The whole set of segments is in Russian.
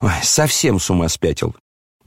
Ой, совсем с ума спятил.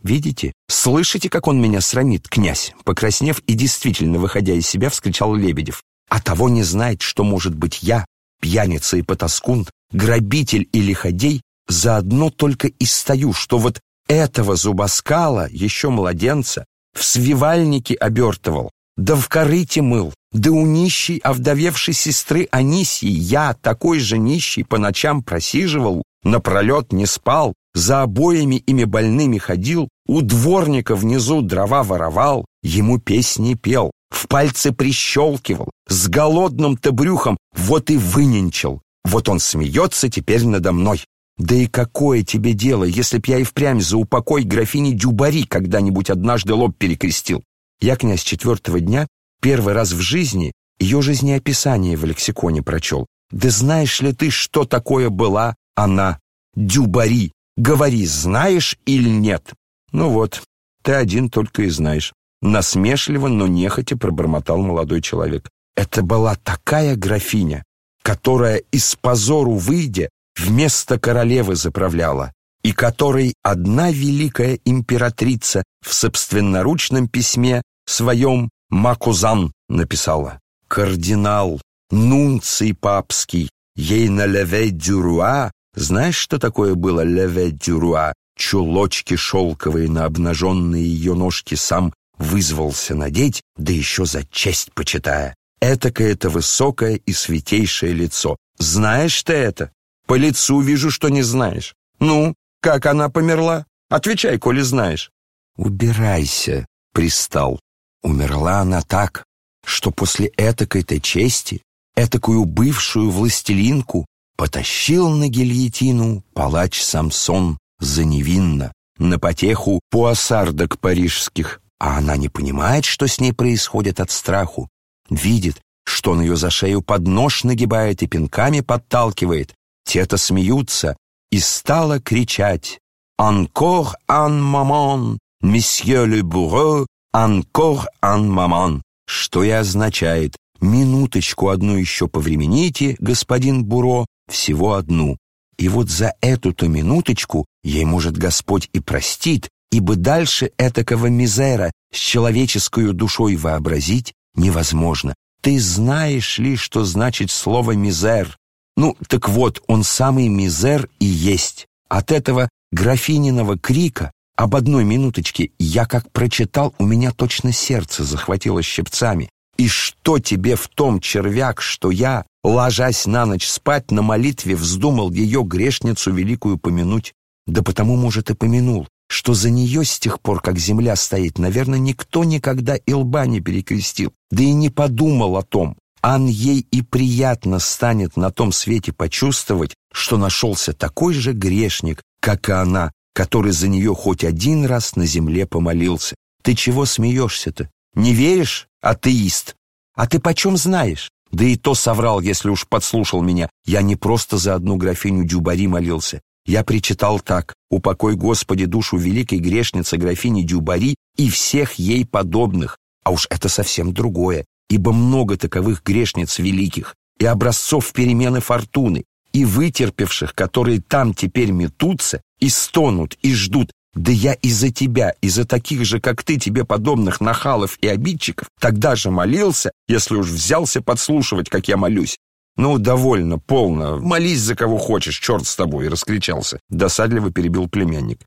Видите? Слышите, как он меня срамит, князь? Покраснев и действительно выходя из себя, вскричал Лебедев. А того не знает, что, может быть, я, пьяница и потаскун, грабитель и лиходей, заодно только и стою, что вот этого зубоскала, еще младенца, в свивальнике обертывал, да в корыте мыл, да у нищей овдовевшей сестры Анисии я, такой же нищий, по ночам просиживал, напролет не спал, за обоями ими больными ходил, у дворника внизу дрова воровал, ему песни пел, в пальцы прищелкивал, с голодным-то брюхом вот и выненчил. Вот он смеется теперь надо мной. Да и какое тебе дело, если б я и впрямь за упокой графини Дюбари когда-нибудь однажды лоб перекрестил? Я, князь, четвертого дня первый раз в жизни ее жизнеописание в лексиконе прочел. Да знаешь ли ты, что такое была она, Дюбари? Говори, знаешь или нет? Ну вот, ты один только и знаешь. Насмешливо, но нехотя пробормотал молодой человек. Это была такая графиня, которая из позору выйдя вместо королевы заправляла, и которой одна великая императрица в собственноручном письме своем Макузан написала. Кардинал, нунций папский, ей на леве дюруа, знаешь, что такое было леве дюруа? Чулочки шелковые на обнаженные ее ножки сам вызвался надеть, да еще за честь почитая. Этакое-то высокое и святейшее лицо. Знаешь ты это? По лицу вижу, что не знаешь. Ну, как она померла? Отвечай, коли знаешь. Убирайся, пристал. Умерла она так, что после этакой-то чести, этакую бывшую властелинку, потащил на гильотину палач Самсон за невинно, на потеху пуассардок парижских, а она не понимает, что с ней происходит от страху, видит, что он ее за шею под нож нагибает и пинками подталкивает, те-то смеются, и стала кричать. «Encore un moment, месье bourreau, encore un moment», что и означает «Минуточку одну еще повремените, господин Буро, всего одну». И вот за эту-то минуточку ей, может, Господь и простит, ибо дальше этакого мизера с человеческую душой вообразить невозможно. Ты знаешь ли, что значит слово «мизер»? Ну, так вот, он самый мизер и есть. От этого графининого крика об одной минуточке я как прочитал, у меня точно сердце захватило щипцами. И что тебе в том, червяк, что я, ложась на ночь спать, на молитве вздумал ее грешницу великую помянуть? Да потому, может, и помянул, что за нее с тех пор, как земля стоит, наверное, никто никогда и лба не перекрестил, да и не подумал о том. Ан ей и приятно станет на том свете почувствовать, что нашелся такой же грешник, как и она, который за нее хоть один раз на земле помолился. Ты чего смеешься-то? Не веришь, атеист? А ты почем знаешь? Да и то соврал, если уж подслушал меня. Я не просто за одну графиню Дюбари молился. Я причитал так, «Упокой, Господи, душу великой грешницы графини Дюбари и всех ей подобных». А уж это совсем другое, ибо много таковых грешниц великих и образцов перемены фортуны, и вытерпевших, которые там теперь метутся и стонут, и ждут. Да я из-за тебя, из-за таких же, как ты, тебе подобных нахалов и обидчиков, тогда же молился, если уж взялся подслушивать, как я молюсь. «Ну, довольно, полно. Молись за кого хочешь, черт с тобой!» — раскричался. Досадливо перебил племянник.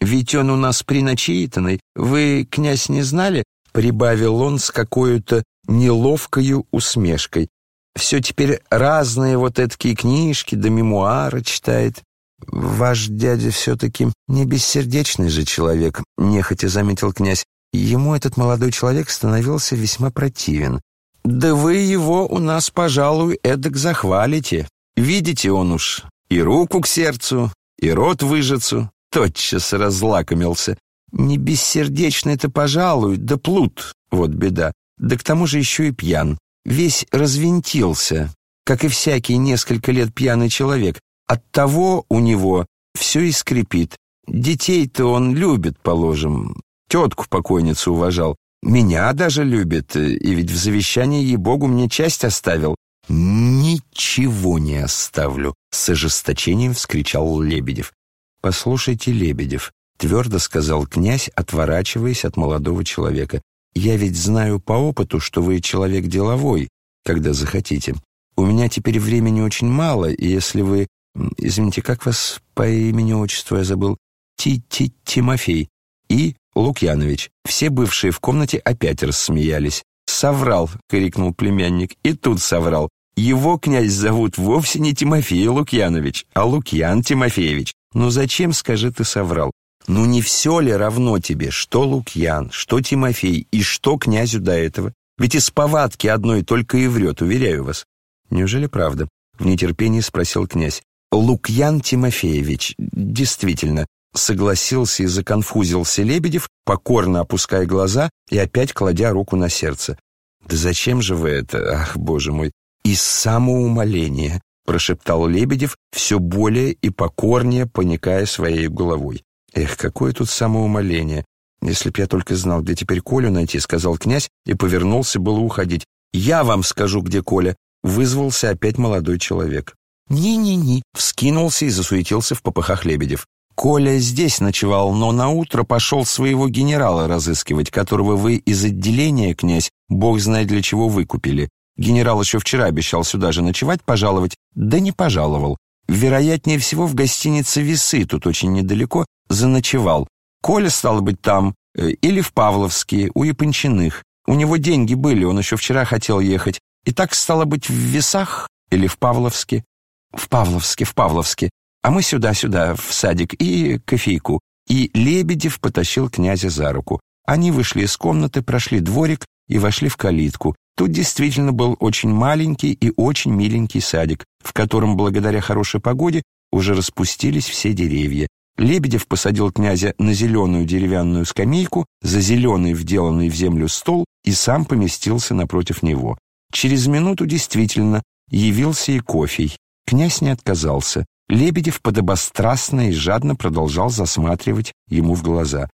«Ведь он у нас приначитанный. Вы, князь, не знали?» — прибавил он с какой-то неловкою усмешкой. «Все теперь разные вот такие книжки да мемуары читает. Ваш дядя все-таки не бессердечный же человек», — нехотя заметил князь. Ему этот молодой человек становился весьма противен. Да вы его у нас, пожалуй, эдак захвалите. Видите, он уж и руку к сердцу, и рот выжицу. Тотчас разлакомился. Не бессердечный-то, пожалуй, да плут, вот беда. Да к тому же еще и пьян. Весь развинтился, как и всякий несколько лет пьяный человек. Оттого у него все и скрипит. Детей-то он любит, положим. Тетку покойницу уважал. Меня даже любит, и ведь в завещании ей-богу мне часть оставил. «Ничего не оставлю!» — с ожесточением вскричал Лебедев. «Послушайте, Лебедев», — твердо сказал князь, отворачиваясь от молодого человека. «Я ведь знаю по опыту, что вы человек деловой, когда захотите. У меня теперь времени очень мало, и если вы... Извините, как вас по имени-отчеству я забыл? Ти-ти Тимофей и Лукьянович. Все бывшие в комнате опять рассмеялись. «Соврал!» — крикнул племянник. «И тут соврал. Его князь зовут вовсе не Тимофей Лукьянович, а Лукьян Тимофеевич. Ну зачем, скажи, ты соврал? Ну не все ли равно тебе, что Лукьян, что Тимофей и что князю до этого? Ведь из повадки одной только и врет, уверяю вас. Неужели правда? В нетерпении спросил князь. Лукьян Тимофеевич, действительно, согласился и законфузился Лебедев, покорно опуская глаза и опять кладя руку на сердце. «Да зачем же вы это? Ах, боже мой! Из самоумоления!» прошептал Лебедев, все более и покорнее поникая своей головой. «Эх, какое тут самоумоление! Если б я только знал, где теперь Колю найти», — сказал князь и повернулся было уходить. «Я вам скажу, где Коля!» — вызвался опять молодой человек. «Ни-ни-ни!» — вскинулся и засуетился в попыхах Лебедев. Коля здесь ночевал, но на утро пошел своего генерала разыскивать, которого вы из отделения, князь, бог знает для чего выкупили. Генерал еще вчера обещал сюда же ночевать, пожаловать, да не пожаловал. Вероятнее всего, в гостинице «Весы», тут очень недалеко, заночевал. Коля, стал быть, там, э, или в Павловске, у Япончиных. У него деньги были, он еще вчера хотел ехать. И так, стало быть, в Весах или в Павловске? В Павловске, в Павловске. А мы сюда-сюда, в садик, и кофейку. И Лебедев потащил князя за руку. Они вышли из комнаты, прошли дворик и вошли в калитку. Тут действительно был очень маленький и очень миленький садик, в котором, благодаря хорошей погоде, уже распустились все деревья. Лебедев посадил князя на зеленую деревянную скамейку, за зеленый вделанный в землю стол и сам поместился напротив него. Через минуту действительно явился и кофей. Князь не отказался. Лебедев подобострастно и жадно продолжал засматривать ему в глаза.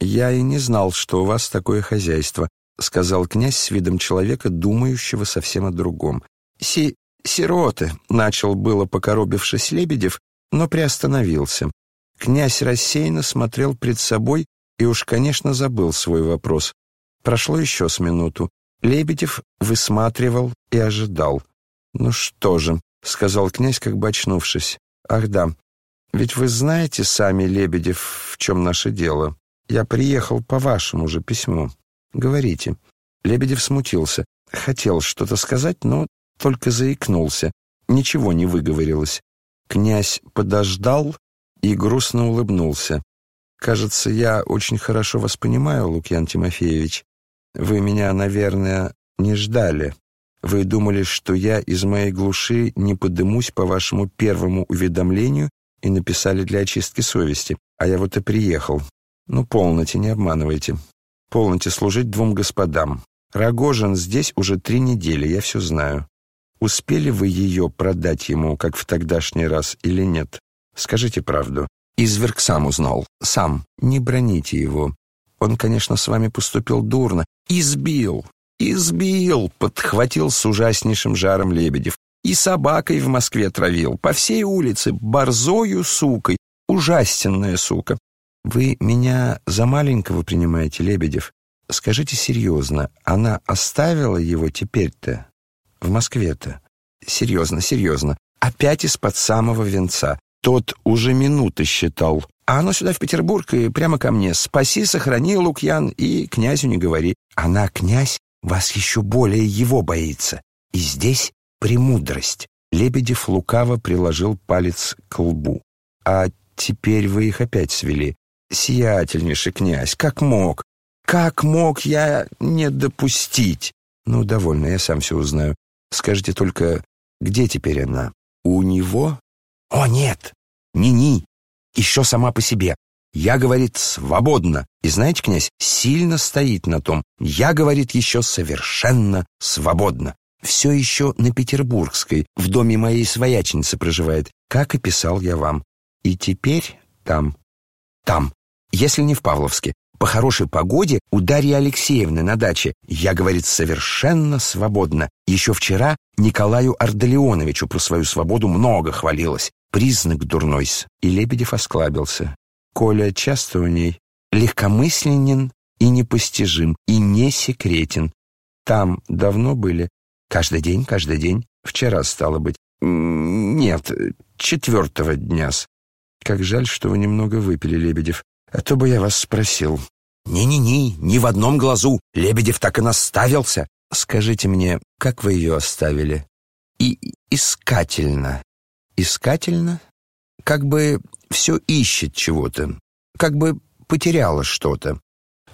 «Я и не знал, что у вас такое хозяйство», — сказал князь с видом человека, думающего совсем о другом. «Си... сироты», — начал было покоробившись Лебедев, но приостановился. Князь рассеянно смотрел пред собой и уж, конечно, забыл свой вопрос. Прошло еще с минуту. Лебедев высматривал и ожидал. «Ну что же», — сказал князь, как бы очнувшись. Ах да, ведь вы знаете сами, Лебедев, в чем наше дело. Я приехал по вашему же письму. Говорите. Лебедев смутился. Хотел что-то сказать, но только заикнулся. Ничего не выговорилось. Князь подождал и грустно улыбнулся. «Кажется, я очень хорошо вас понимаю, Лукьян Тимофеевич. Вы меня, наверное, не ждали. Вы думали, что я из моей глуши не подымусь по вашему первому уведомлению и написали для очистки совести, а я вот и приехал. Ну, полноте, не обманывайте. Полноте служить двум господам. Рогожин здесь уже три недели, я все знаю. Успели вы ее продать ему, как в тогдашний раз, или нет? Скажите правду. Изверг сам узнал. Сам. Не броните его. Он, конечно, с вами поступил дурно. Избил. «Избил!» — подхватил с ужаснейшим жаром Лебедев. «И собакой в Москве травил, по всей улице, борзою сукой. Ужасенная сука!» «Вы меня за маленького принимаете, Лебедев? Скажите серьезно, она оставила его теперь-то? В Москве-то? Серьезно, серьезно. Опять из-под самого венца. Тот уже минуты считал. А оно сюда, в Петербург, и прямо ко мне. Спаси, сохрани, Лукьян, и князю не говори. Она, князь, вас еще более его боится. И здесь премудрость. Лебедев лукаво приложил палец к лбу. А теперь вы их опять свели. Сиятельнейший князь, как мог? Как мог я не допустить? Ну, довольно, я сам все узнаю. Скажите только, где теперь она? У него? О, нет! Ни-ни! Еще сама по себе. Я, говорит, свободно. И знаете, князь, сильно стоит на том. Я, говорит, еще совершенно свободно. Все еще на Петербургской, в доме моей свояченицы проживает, как и писал я вам. И теперь там, там, если не в Павловске, по хорошей погоде у Дарьи Алексеевны на даче. Я, говорит, совершенно свободно. Еще вчера Николаю Ардалионовичу про свою свободу много хвалилась. признак дурной И Лебедев осклабился. Коля часто у ней легкомысленен и непостижим, и не секретен. Там давно были? Каждый день, каждый день. Вчера, стало быть. Нет, четвертого дня-с. Как жаль, что вы немного выпили, Лебедев. А то бы я вас спросил. «Не-не-не, ни в одном глазу. Лебедев так и наставился. Скажите мне, как вы ее оставили?» «И искательно». «Искательно?» «Как бы все ищет чего-то. Как бы потеряла что-то.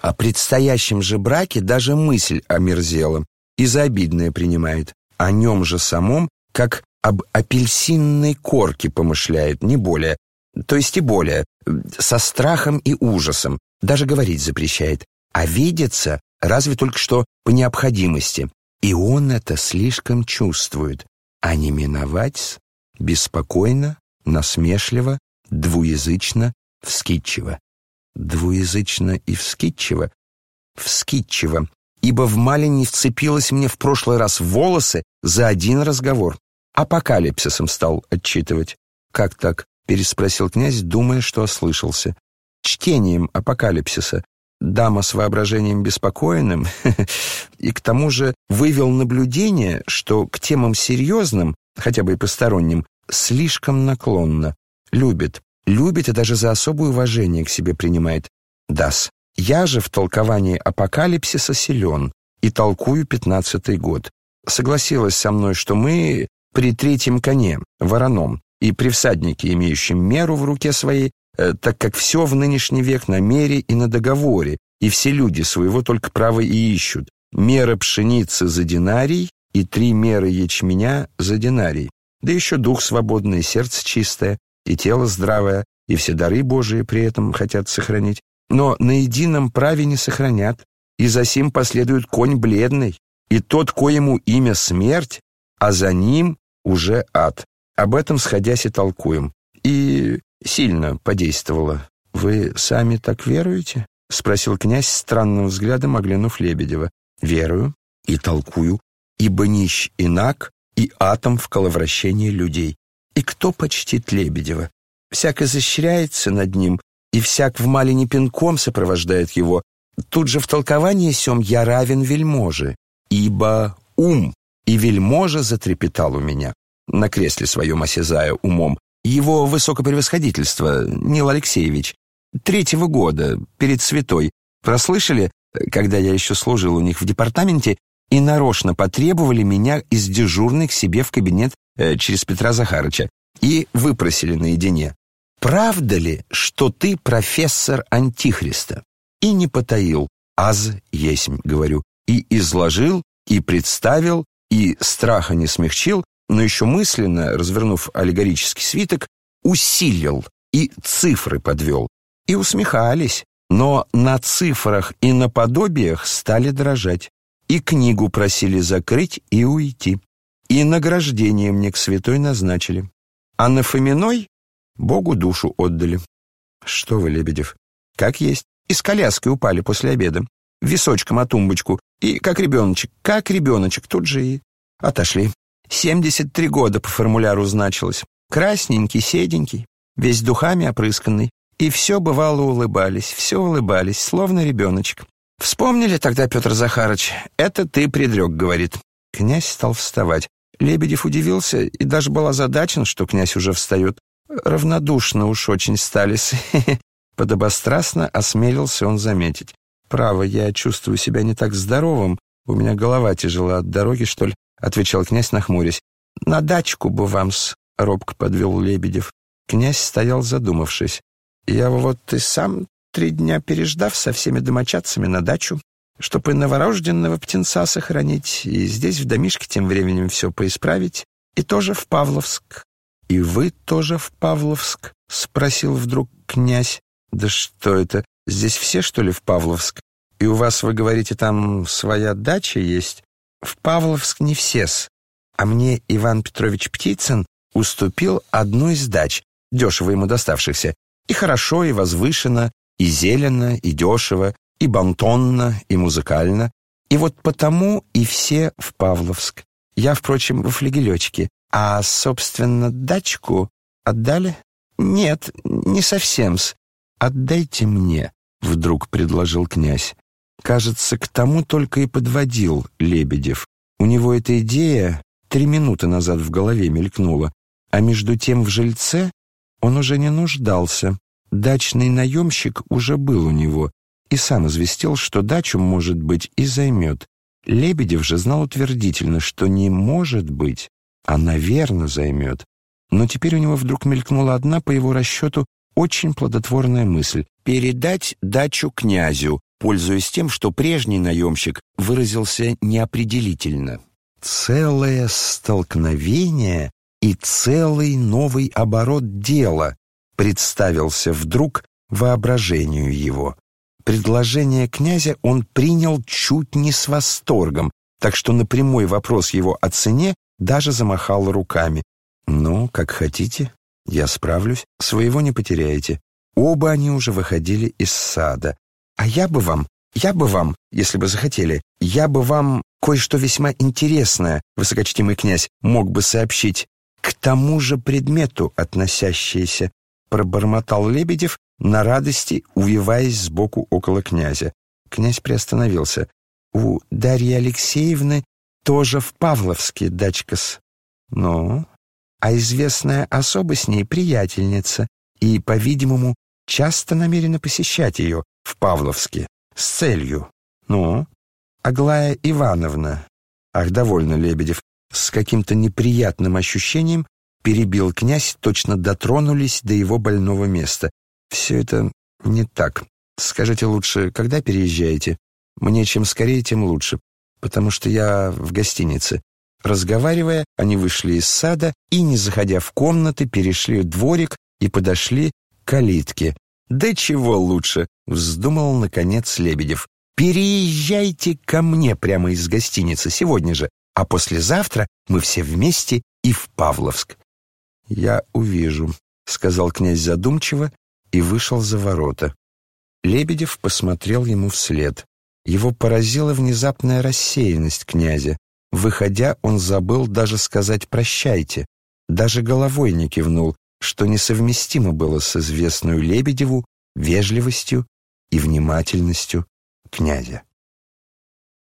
О предстоящем же браке даже мысль омерзела и за обидное принимает. О нем же самом, как об апельсинной корке помышляет, не более. То есть и более, со страхом и ужасом, даже говорить запрещает. А видится разве только что по необходимости. И он это слишком чувствует. А не миновать беспокойно, насмешливо, двуязычно, вскидчиво двуязычно и вскидчиво, вскидчиво, ибо в Малине вцепилась мне в прошлый раз волосы за один разговор. Апокалипсисом стал отчитывать. «Как так?» — переспросил князь, думая, что ослышался. «Чтением апокалипсиса. Дама с воображением беспокойным и к тому же вывел наблюдение, что к темам серьезным, хотя бы и посторонним, слишком наклонно, любит, любит и даже за особое уважение к себе принимает. Дас. Я же в толковании апокалипсиса силен и толкую пятнадцатый год. Согласилась со мной, что мы при третьем коне, вороном, и при всаднике, имеющем меру в руке своей, э, так как все в нынешний век на мере и на договоре, и все люди своего только права и ищут. Мера пшеницы за динарий и три меры ячменя за динарий. Да еще дух свободный, сердце чистое, и тело здравое, и все дары Божии при этом хотят сохранить, но на едином праве не сохранят, и за сим последует конь бледный, и тот, коему имя смерть, а за ним уже ад. Об этом сходясь и толкуем. И сильно подействовало. «Вы сами так веруете?» — спросил князь странным взглядом, оглянув Лебедева. «Верую и толкую, ибо нищ инак и атом в коловращении людей. И кто почтит Лебедева? Всяк изощряется над ним, и всяк в малине пинком сопровождает его. Тут же в толковании сём я равен вельможе, ибо ум, и вельможа затрепетал у меня, на кресле своем осязая умом, его высокопревосходительство, Нил Алексеевич, третьего года, перед святой, прослышали, когда я еще служил у них в департаменте, и нарочно потребовали меня из дежурной к себе в кабинет э, через Петра Захарыча и выпросили наедине. «Правда ли, что ты профессор Антихриста?» И не потаил, аз есть, говорю, и изложил, и представил, и страха не смягчил, но еще мысленно, развернув аллегорический свиток, усилил и цифры подвел. И усмехались, но на цифрах и на подобиях стали дрожать и книгу просили закрыть и уйти. И награждение мне к святой назначили. А на Фоминой Богу душу отдали. Что вы, Лебедев, как есть. Из коляски упали после обеда. Височком о тумбочку. И как ребеночек, как ребеночек, тут же и отошли. Семьдесят три года по формуляру значилось. Красненький, седенький, весь духами опрысканный. И все бывало улыбались, все улыбались, словно ребеночек. Вспомнили тогда, Петр Захарыч, это ты предрек, говорит. Князь стал вставать. Лебедев удивился и даже был озадачен, что князь уже встает. Равнодушно уж очень стали. Подобострастно осмелился он заметить. «Право, я чувствую себя не так здоровым. У меня голова тяжела от дороги, что ли?» — отвечал князь, нахмурясь. «На дачку бы вам-с», — робко подвел Лебедев. Князь стоял задумавшись. «Я вот и сам три дня переждав со всеми домочадцами на дачу, чтобы новорожденного птенца сохранить, и здесь в домишке тем временем все поисправить, и тоже в Павловск. «И вы тоже в Павловск?» — спросил вдруг князь. «Да что это, здесь все, что ли, в Павловск? И у вас, вы говорите, там своя дача есть?» «В Павловск не все-с, а мне Иван Петрович Птицын уступил одну из дач, дешево ему доставшихся, и хорошо, и возвышенно, и зелено, и дешево, и бантонно, и музыкально. И вот потому и все в Павловск. Я, впрочем, во флигелечке. А, собственно, дачку Отдали? Нет, не совсем-с. Отдайте мне, вдруг предложил князь. Кажется, к тому только и подводил Лебедев. У него эта идея три минуты назад в голове мелькнула, а между тем в жильце он уже не нуждался. Дачный наемщик уже был у него и сам известил, что дачу, может быть, и займет. Лебедев же знал утвердительно, что не может быть, а, наверное, займет. Но теперь у него вдруг мелькнула одна, по его расчету, очень плодотворная мысль — передать дачу князю, пользуясь тем, что прежний наемщик выразился неопределительно. Целое столкновение и целый новый оборот дела представился вдруг воображению его. Предложение князя он принял чуть не с восторгом, так что на прямой вопрос его о цене даже замахал руками. «Ну, как хотите, я справлюсь, своего не потеряете». Оба они уже выходили из сада. «А я бы вам, я бы вам, если бы захотели, я бы вам кое-что весьма интересное, высокочтимый князь, мог бы сообщить к тому же предмету относящееся», пробормотал Лебедев на радости, увиваясь сбоку около князя. Князь приостановился. «У Дарьи Алексеевны тоже в Павловске дачка-с. Ну, а известная особа с ней приятельница и, по-видимому, часто намерена посещать ее в Павловске с целью. Ну, Аглая Ивановна. Ах, довольно, Лебедев. С каким-то неприятным ощущением перебил князь, точно дотронулись до его больного места. Все это не так. Скажите лучше, когда переезжаете? Мне чем скорее, тем лучше, потому что я в гостинице. Разговаривая, они вышли из сада и, не заходя в комнаты, перешли дворик и подошли к калитке. «Да чего лучше!» — вздумал, наконец, Лебедев. «Переезжайте ко мне прямо из гостиницы сегодня же, а послезавтра мы все вместе и в Павловск». «Я увижу», — сказал князь задумчиво и вышел за ворота. Лебедев посмотрел ему вслед. Его поразила внезапная рассеянность князя. Выходя, он забыл даже сказать «прощайте». Даже головой не кивнул, что несовместимо было с известную Лебедеву вежливостью и внимательностью князя.